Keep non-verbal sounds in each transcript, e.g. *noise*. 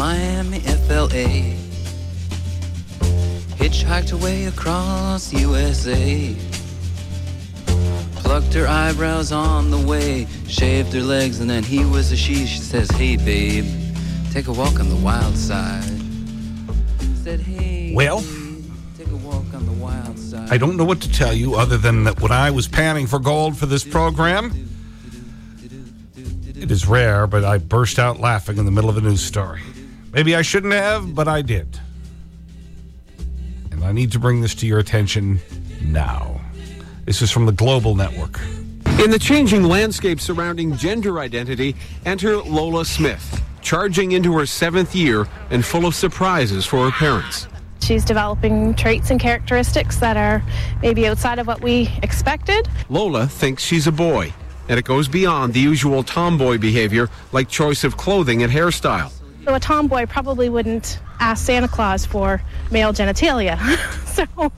Miami, FLA. Hitchhiked away across USA. Plucked her eyebrows on the way, shaved her legs, and then he was a she. She says, Hey, babe, take a walk on the wild side. Said, Hey, Well? take a walk on the wild side. I don't know what to tell you other than that when I was panning for gold for this program, it is rare, but I burst out laughing in the middle of a news story. Maybe I shouldn't have, but I did. And I need to bring this to your attention now. This is from the Global Network. In the changing landscape surrounding gender identity, enter Lola Smith, charging into her seventh year and full of surprises for her parents. She's developing traits and characteristics that are maybe outside of what we expected. Lola thinks she's a boy, and it goes beyond the usual tomboy behavior like choice of clothing and hairstyle. So a tomboy probably wouldn't ask Santa Claus for male genitalia. *laughs* so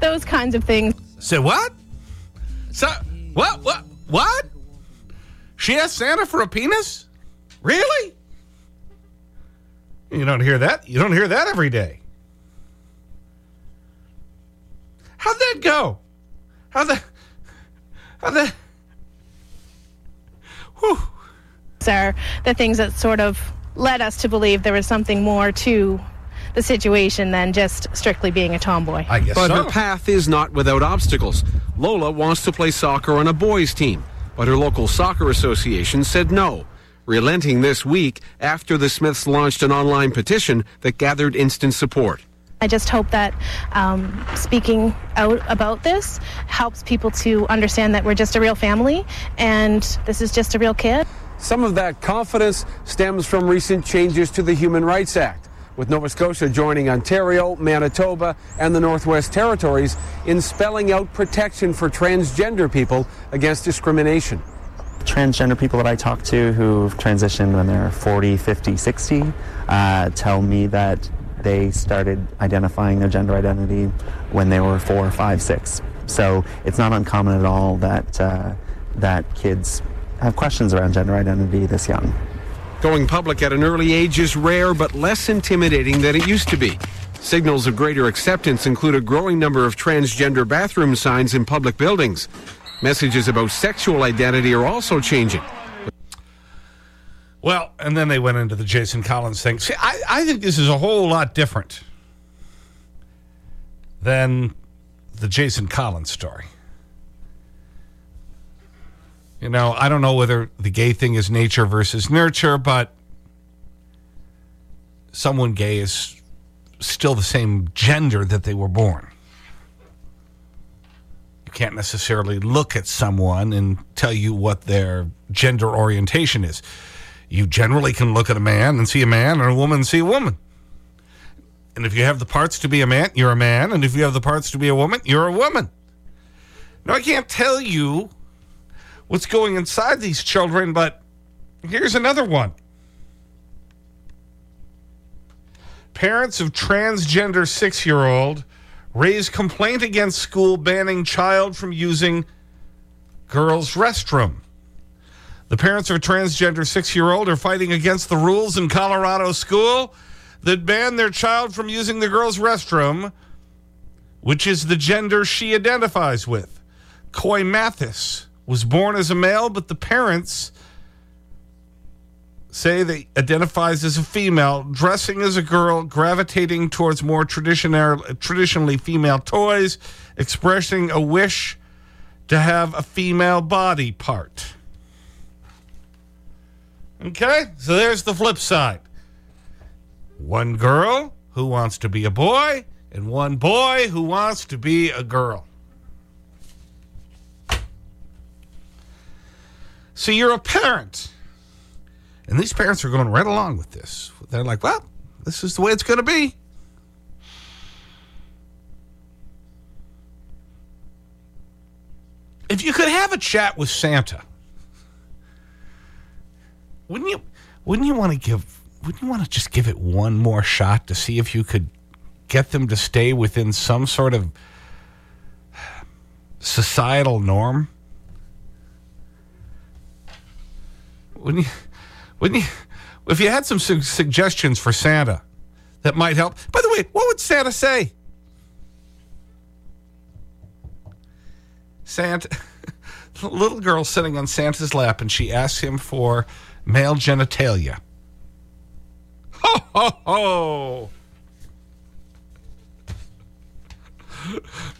those kinds of things. Say what? So, what, what, what? She asked Santa for a penis? Really? You don't hear that. You don't hear that every day. How'd that go? How'd that, how'd that, whew. are the things that sort of led us to believe there was something more to the situation than just strictly being a tomboy. I guess But so. her path is not without obstacles. Lola wants to play soccer on a boys' team, but her local soccer association said no, relenting this week after the Smiths launched an online petition that gathered instant support. I just hope that um, speaking out about this helps people to understand that we're just a real family and this is just a real kid. Some of that confidence stems from recent changes to the Human Rights Act, with Nova Scotia joining Ontario, Manitoba, and the Northwest Territories in spelling out protection for transgender people against discrimination. transgender people that I talk to who've transitioned when they're 40, 50, 60 uh, tell me that they started identifying their gender identity when they were four, five, six. So it's not uncommon at all that uh, that kids have questions around gender identity this young. Going public at an early age is rare but less intimidating than it used to be. Signals of greater acceptance include a growing number of transgender bathroom signs in public buildings. Messages about sexual identity are also changing. Well, and then they went into the Jason Collins thing. See, I, I think this is a whole lot different than the Jason Collins story. You know, I don't know whether the gay thing is nature versus nurture, but someone gay is still the same gender that they were born. You can't necessarily look at someone and tell you what their gender orientation is. You generally can look at a man and see a man, and a woman and see a woman. And if you have the parts to be a man, you're a man. And if you have the parts to be a woman, you're a woman. Now, I can't tell you what's going inside these children, but here's another one. Parents of transgender six year old raise complaint against school banning child from using girls' restroom. The parents of a transgender six year old are fighting against the rules in Colorado school that ban their child from using the girls' restroom, which is the gender she identifies with. Coy Mathis was born as a male, but the parents say they identifies as a female, dressing as a girl, gravitating towards more traditional, traditionally female toys, expressing a wish to have a female body part. Okay, so there's the flip side. One girl who wants to be a boy, and one boy who wants to be a girl. So you're a parent. And these parents are going right along with this. They're like, well, this is the way it's going to be. If you could have a chat with Santa, wouldn't you, wouldn't you want to give, wouldn't you want to just give it one more shot to see if you could get them to stay within some sort of societal norm? Wouldn't you, wouldn't you, If you had some su suggestions for Santa that might help. By the way, what would Santa say? Santa, *laughs* little girl sitting on Santa's lap and she asks him for male genitalia. Ho, ho, ho.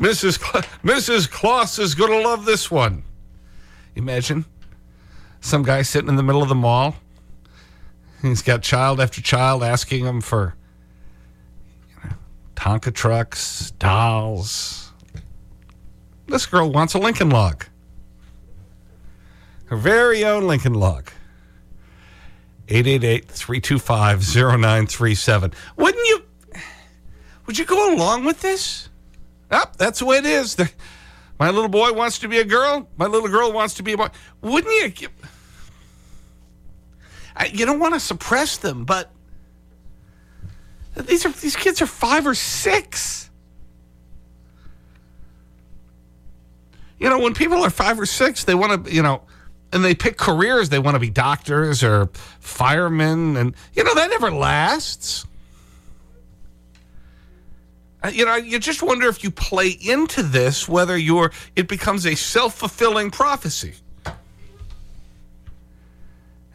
Mrs. Cla Mrs. Claus is going to love this one. Imagine some guy sitting in the middle of the mall. He's got child after child asking him for you know, Tonka trucks, dolls. This girl wants a Lincoln log. Her very own Lincoln log. 888-325-0937. Wouldn't you, would you go along with this? Yep, that's the way it is. The, my little boy wants to be a girl. My little girl wants to be a boy. Wouldn't you? I, you don't want to suppress them, but these, are, these kids are five or six. You know, when people are five or six, they want to, you know, and they pick careers. They want to be doctors or firemen. And, you know, that never lasts. Uh, you know, you just wonder if you play into this, whether you're, it becomes a self-fulfilling prophecy.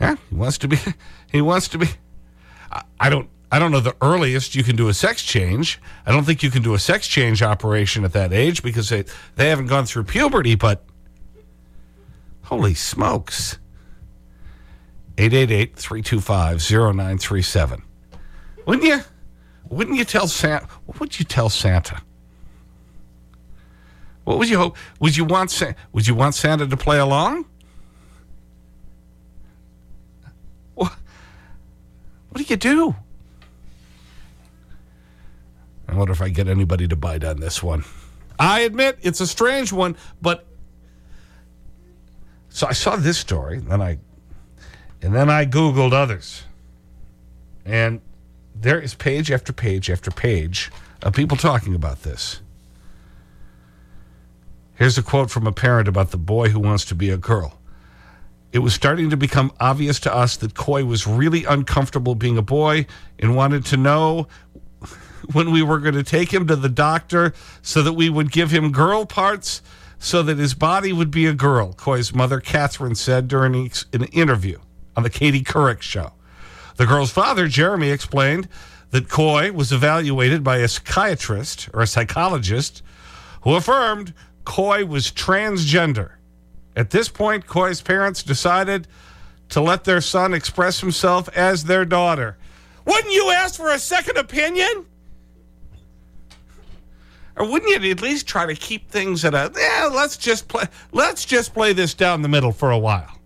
Yeah, he wants to be, he wants to be, I, I don't, I don't know the earliest you can do a sex change. I don't think you can do a sex change operation at that age because they, they haven't gone through puberty, but holy smokes. 888-325-0937. Wouldn't you, wouldn't you tell Santa, what would you tell Santa? What would you hope? Would you want, would you want Santa to play along? What do you do? I wonder if I get anybody to bite on this one. I admit it's a strange one, but so I saw this story, and then I, and then I Googled others. And there is page after page after page of people talking about this. Here's a quote from a parent about the boy who wants to be a girl. It was starting to become obvious to us that Coy was really uncomfortable being a boy and wanted to know *laughs* when we were going to take him to the doctor so that we would give him girl parts so that his body would be a girl, Coy's mother, Catherine, said during an interview on the Katie Couric show. The girl's father, Jeremy, explained that Coy was evaluated by a psychiatrist or a psychologist who affirmed Coy was transgender. At this point, Coy's parents decided to let their son express himself as their daughter. Wouldn't you ask for a second opinion? Or wouldn't you at least try to keep things at a, yeah, let's just play, let's just play this down the middle for a while.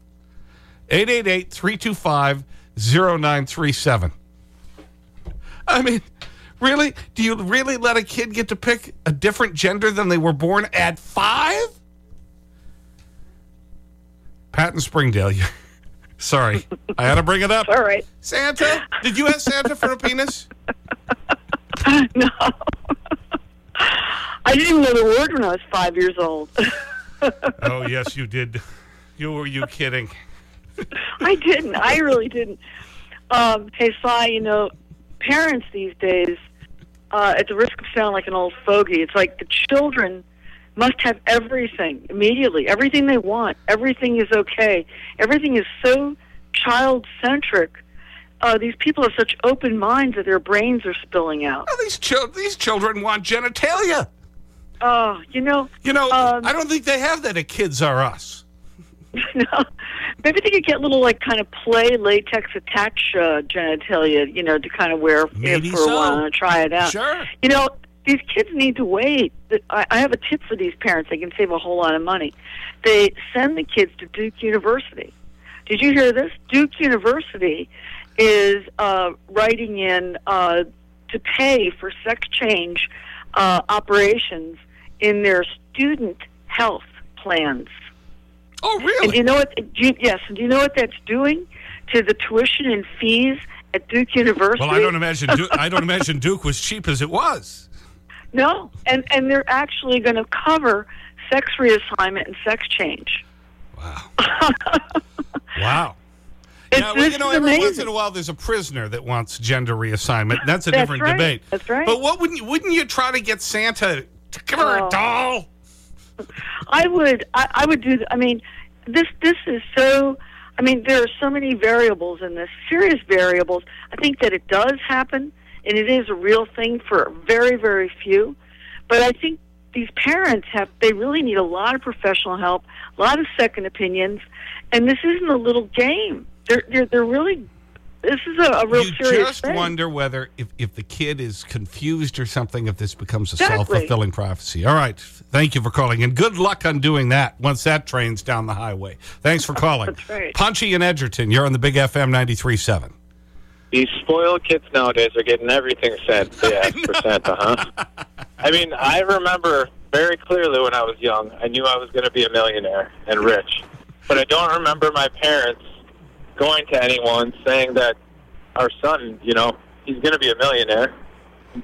888-325-0937. I mean, really? Do you really let a kid get to pick a different gender than they were born at five? Pat in Springdale. *laughs* Sorry. I had to bring it up. All right. Santa? Did you ask Santa for a penis? *laughs* no. I didn't even know the word when I was five years old. *laughs* oh, yes, you did. You were you kidding? I didn't. I really didn't. Um, hey, Sly, you know, parents these days, uh, at the risk of sounding like an old fogey, it's like the children must have everything immediately, everything they want. Everything is okay. Everything is so child centric. Uh, these people have such open minds that their brains are spilling out. Oh, these, chil these children want genitalia. Oh, you know. You know, um, I don't think they have that at Kids Are Us. *laughs* no, maybe they could get little like kind of play latex attach uh, genitalia, you know, to kind of wear Maybe for so. a while and try it out. Sure. You know, these kids need to wait. I, I have a tip for these parents. They can save a whole lot of money. They send the kids to Duke University. Did you hear this? Duke University is uh, writing in uh, to pay for sex change uh, operations in their student health plans. Oh, really? And do you know what? Do you, yes. And do you know what that's doing to the tuition and fees at Duke University? well, I don't imagine Duke, I don't imagine Duke was cheap as it was. No, and and they're actually going to cover sex reassignment and sex change. Wow. *laughs* wow. It's Yeah, well, you know, every once in a while there's a prisoner that wants gender reassignment. That's a That's different right. debate. That's right. But what wouldn't you, wouldn't you try to get Santa to give her a Oh. doll? I would I, I would do I mean this this is so I mean there are so many variables in this serious variables I think that it does happen and it is a real thing for very very few but I think these parents have they really need a lot of professional help a lot of second opinions and this isn't a little game they're they're, they're really this is a, a real you serious just thing wonder whether if, if the kid is confused or something, if this becomes a Exactly. self-fulfilling prophecy. All right. Thank you for calling. And good luck on doing that once that train's down the highway. Thanks for *laughs* calling. That's right. Punchy and Edgerton, you're on the Big FM 93.7. These spoiled kids nowadays are getting everything sent. *laughs* They ask for Santa, huh? I mean, I remember very clearly when I was young, I knew I was going to be a millionaire and rich. But I don't remember my parents going to anyone saying that our son, you know, he's going to be a millionaire.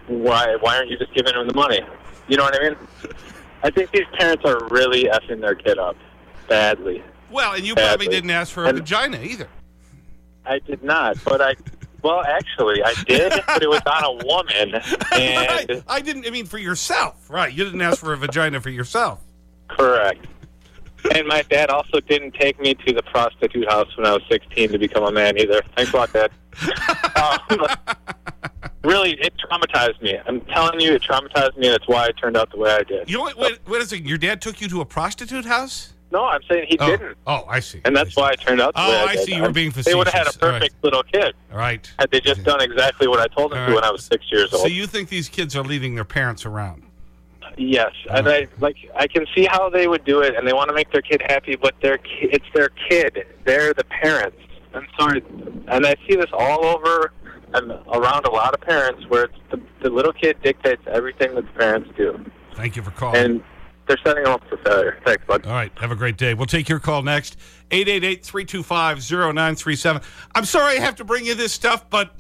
Why, why aren't you just giving him the money? You know what I mean? I think these parents are really effing their kid up badly. Well, and you probably didn't ask for a And- vagina either. I did not, but I, well, actually, I did, *laughs* but it was on a woman, and Right. I didn't, I mean, for yourself. Right. You didn't ask for a vagina for yourself. correct. And my dad also didn't take me to the prostitute house when I was 16 to become a man either. Thanks a lot, Dad. *laughs* um, really, it traumatized me. I'm telling you, it traumatized me, and it's why I turned out the way I did. You know what? Wait, wait a second. Your dad took you to a prostitute house? No, I'm saying he Oh, didn't, oh I see. and that's see. why I turned out the Oh, I I see. You were being facetious. They would have had a. All right. perfect little kid Right. had they just done exactly what I told them All to when I was six years old. So you think these kids are leaving their parents around? Yes, uh-huh. and I like I can see how they would do it, and they want to make their kid happy, but their ki- it's their kid. They're the parents. I'm sorry, and I see this all over and around a lot of parents where it's the, the little kid dictates everything that the parents do, Thank you for calling. and they're setting them up for failure. Thanks, bud. All right. Have a great day. We'll take your call next. 888-325-0937. I'm sorry I have to bring you this stuff, but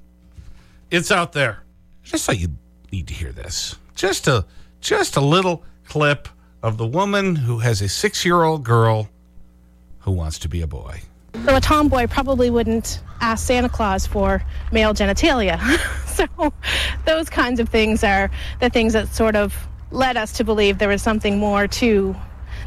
it's out there. Just so you need to hear this. Just a, just a little clip of the woman who has a six-year-old girl who wants to be a boy. So a tomboy probably wouldn't ask Santa Claus for male genitalia. *laughs* so those kinds of things are the things that sort of led us to believe there was something more to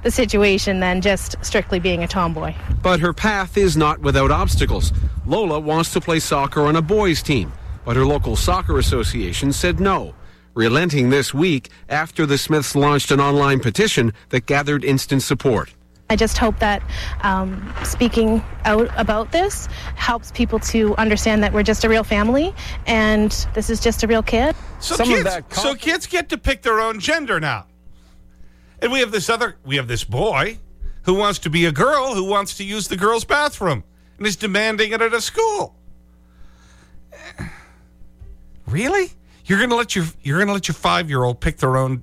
the situation than just strictly being a tomboy. But her path is not without obstacles. Lola wants to play soccer on a boys' team, but her local soccer association said no, relenting this week after the Smiths launched an online petition that gathered instant support. I just hope that um, speaking out about this helps people to understand that we're just a real family and this is just a real kid. So Some of kids, that so kids get to pick their own gender now. And we have this other, we have this boy who wants to be a girl who wants to use the girls' bathroom and is demanding it at a school. Really? You're going to let your, you're going to let your five-year-old pick their own,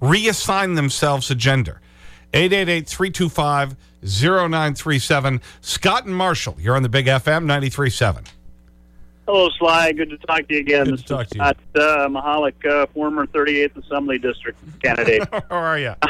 reassign themselves a gender. 888-325-0937. Scott and Marshall, you're on the Big FM 93.7. Hello, Sly. Good to talk to you again. Good to talk to you. Scott uh, Mahalik, uh, former 38th Assembly District candidate. *laughs* How are you? *laughs*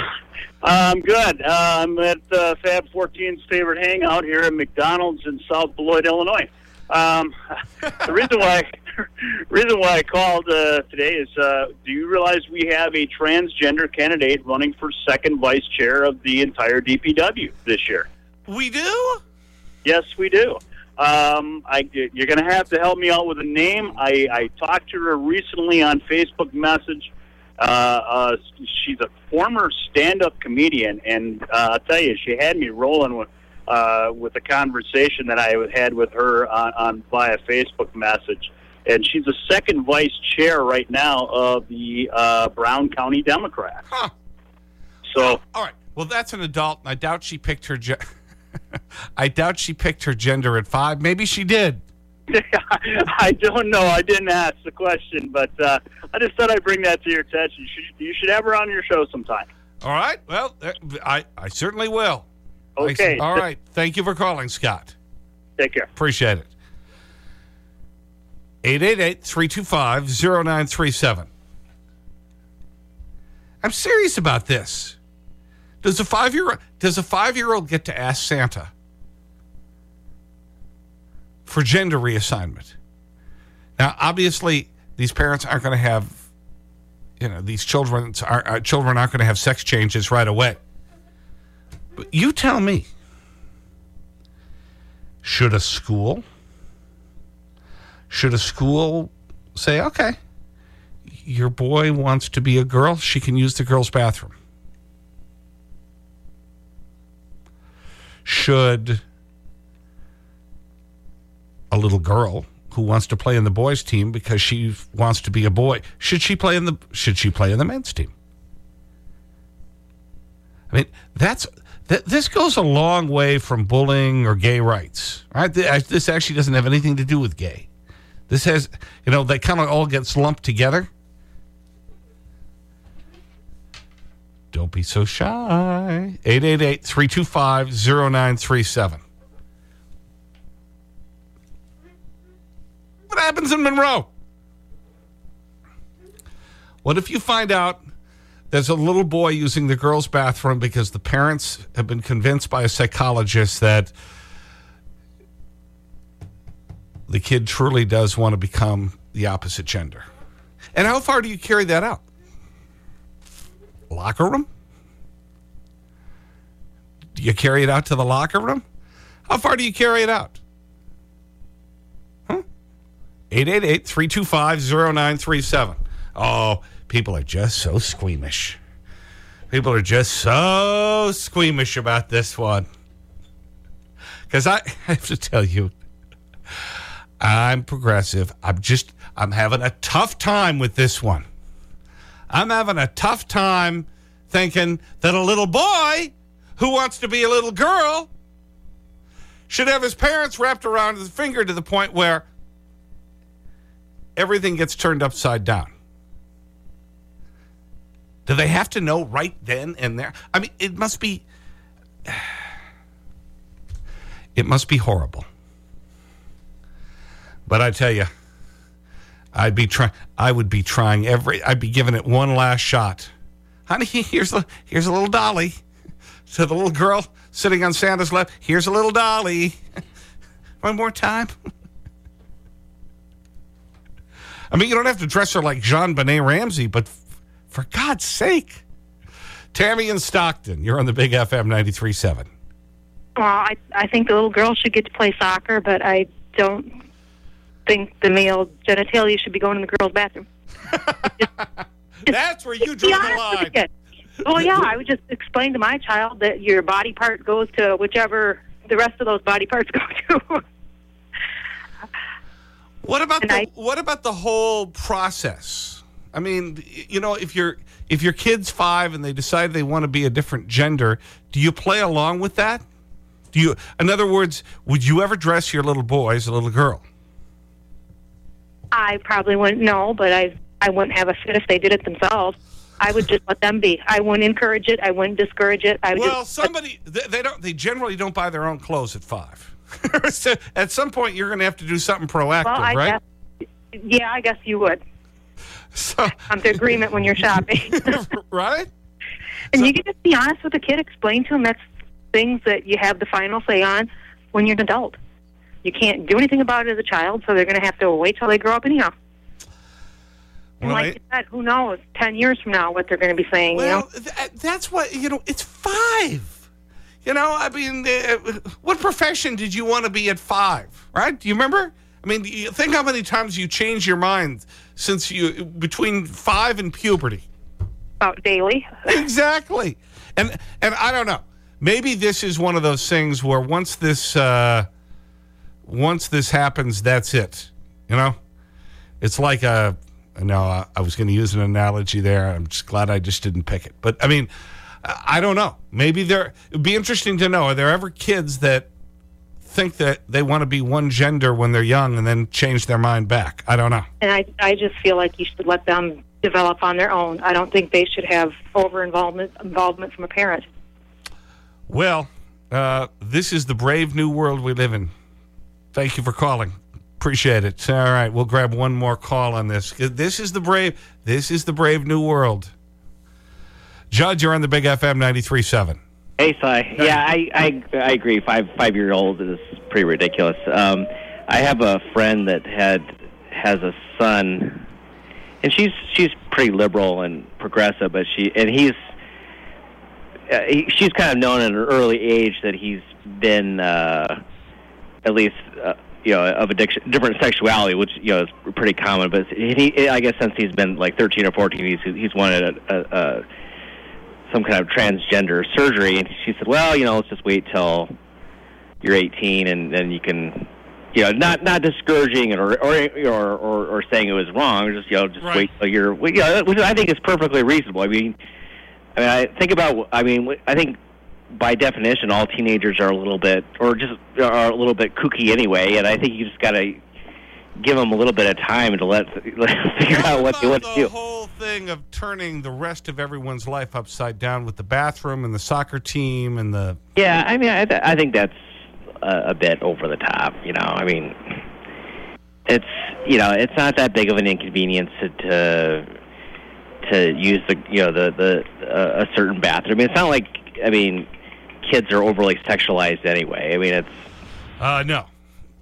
I'm good. Uh, I'm at uh, Fab 14's favorite hangout here at McDonald's in South Beloit, Illinois. Um, *laughs* the reason why *laughs* reason why I called uh, today is, uh, do you realize we have a transgender candidate running for second vice chair of the entire DPW this year? We do? Yes, we do. Um, I, you're going to have to help me out with a name. I, I talked to her recently on Facebook message. Uh, uh, she's a former stand-up comedian, and uh, I'll tell you, she had me rolling with uh, with a conversation that I had with her on, on via Facebook message. And she's the second vice chair right now of the uh, Brown County Democrats. Huh. So All right. Well, that's an adult, I doubt she picked her. *laughs* I doubt she picked her gender at five. Maybe she did. *laughs* I don't know. I didn't ask the question, but uh, I just thought I'd bring that to your attention. You should, you should have her on your show sometime. All right. Well, uh, I I certainly will. I- Okay. all right. Thank you for calling, Scott. Take care. Appreciate it. 888-325-0937. I'm serious about this. Does a five-year does a five-year-old get to ask Santa for gender reassignment. Now, obviously, these parents aren't going to have, you know, these children, are, uh, children aren't going to have sex changes right away. But you tell me, should a school, should a school say, okay, your boy wants to be a girl, she can use the girl's bathroom? Should a little girl who wants to play in the boys team because she wants to be a boy, should she play in the, should she play in the men's team? I mean, that's, that, this goes a long way from bullying or gay rights, right? This actually doesn't have anything to do with gay. This has, you know, they kind of all gets lumped together. Don't be so shy. 888 325 0937. What happens in Monroe? What if you find out there's a little boy using the girls' bathroom because the parents have been convinced by a psychologist that the kid truly does want to become the opposite gender? And how far do you carry that out? Locker room? Do you carry it out to the locker room? How far do you carry it out? Huh? 888 325 0937. Oh, people are just so squeamish. People are just so squeamish about this one. Because I, I *laughs* have to tell you, I'm progressive. I'm just, I'm having a tough time with this one. I'm having a tough time thinking that a little boy who wants to be a little girl should have his parents wrapped around his finger to the point where everything gets turned upside down. Do they have to know right then and there? I mean, it must be, *sighs* it must be horrible. But I tell you, I'd be trying, I would be trying every, I'd be giving it one last shot. Honey, *laughs* here's a, here's a little dolly. To the little girl sitting on Santa's lap, here's a little dolly. *laughs* one more time. *laughs* I mean, you don't have to dress her like JonBenét Ramsey, but for God's sake. Tammy in Stockton, you're on the Big FM 93.7. Well, I, I think the little girl should get to play soccer, but I don't think the male genitalia should be going in the girl's bathroom. *laughs* That's where you draw the line. Well, yeah, I would just explain to my child that your body part goes to whichever the rest of those body parts *laughs* go to. what about the, I, what about the whole process? I mean, you know, if you're if your kid's five and they decide they want to be a different gender, do you play along with that? Do you, in other words, would you ever dress your little boy as a little girl? I probably wouldn't know, but I I wouldn't have a fit if they did it themselves. I would just let them be. I wouldn't encourage it. I wouldn't discourage it. I would well, just, somebody they, they don't. They generally don't buy their own clothes at five. *laughs* so at some point, you're going to have to do something proactive, well, I right? Guess, yeah, I guess you would. So come to agreement when you're shopping, *laughs* *laughs* right? And so, you can just be honest with the kid. Explain to him that's things that you have the final say on when you're an adult. You can't do anything about it as a child, so they're going to have to wait till they grow up anyhow. Well, like I, you said, who knows, 10 years from now, what they're going to be saying, well, you know? Th that's what, you know, it's five. You know, I mean, uh, what profession did you want to be at five, right? Do you remember? I mean, think how many times you changed your mind since you, between five and puberty. About daily. *laughs* exactly. And, and I don't know. Maybe this is one of those things where once this, uh, once this happens, that's it. You know? It's like a, no, I, I was going to use an analogy there. I'm just glad I just didn't pick it. But I mean, I don't know. Maybe there, it'd be interesting to know, are there ever kids that think that they want to be one gender when they're young and then change their mind back? I don't know. And I, I just feel like you should let them develop on their own. I don't think they should have over involvement, involvement from a parent. Well, uh, this is the brave new world we live in. Thank you for calling. Appreciate it. All right, we'll grab one more call on this. This is the brave, this is the brave new world. Judd, you're on the Big FM 93.7. Hey, Sly. Yeah, I, I, I agree. Five, five-year-old is pretty ridiculous. Um, I have a friend that had has a son, and she's she's pretty liberal and progressive, but she and he's uh, he, she's kind of known at an early age that he's been uh, at least uh, you know of a dic- different sexuality, which you know is pretty common. But he, I guess, since he's been like 13 or 14, he's he's wanted a, a, a some kind of transgender surgery, and she said, "Well, you know, let's just wait till you're 18, and then you can." You know, not not discouraging it or or or, or, or saying it was wrong. Just you know, just Right. wait till you're. well, You know, which I think is perfectly reasonable. I mean, I mean, I think about. I mean, I think by definition, all teenagers are a little bit, or just are a little bit kooky anyway. And I think you just got to give them a little bit of time to let, *laughs* let figure out what they want to do. the whole thing of turning the rest of everyone's life upside down with the bathroom and the soccer team and the Yeah, I mean, I, th- I think that's a, a bit over the top. You know, I mean, it's you know, it's not that big of an inconvenience to to, to use the you know the the uh, a certain bathroom. It's not like I mean, kids are overly sexualized anyway. I mean, it's Uh, no.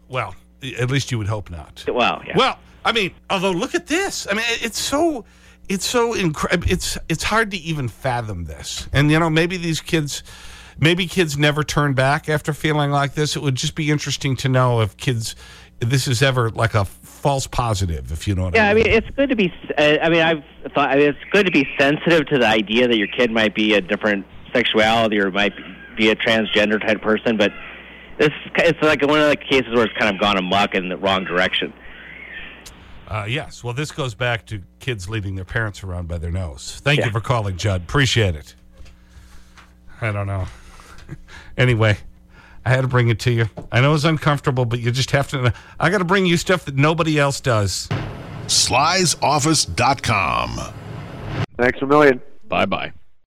Well, at least you would hope not. well, yeah. Well, I mean, although look at this. I mean, it's so, it's so incredible. It's, it's hard to even fathom this. And, you know, maybe these kids, maybe kids never turn back after feeling like this. It would just be interesting to know if kids, if this is ever like a false positive, if you know what Yeah, I mean. Yeah, I mean. mean, it's good to be. uh, I mean, I've thought I mean, it's good to be sensitive to the idea that your kid might be a different sexuality or might be a transgender type person, but this it's like one of the cases where it's kind of gone amok in the wrong direction. Uh, yes. Well, this goes back to kids leading their parents around by their nose. Thank you for calling, Judd. Appreciate it. I don't know. *laughs* anyway, I had to bring it to you. I know it's uncomfortable, but you just have to. I got to bring you stuff that nobody else does. Sly'sOffice.com. Thanks a million. Bye bye.